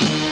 you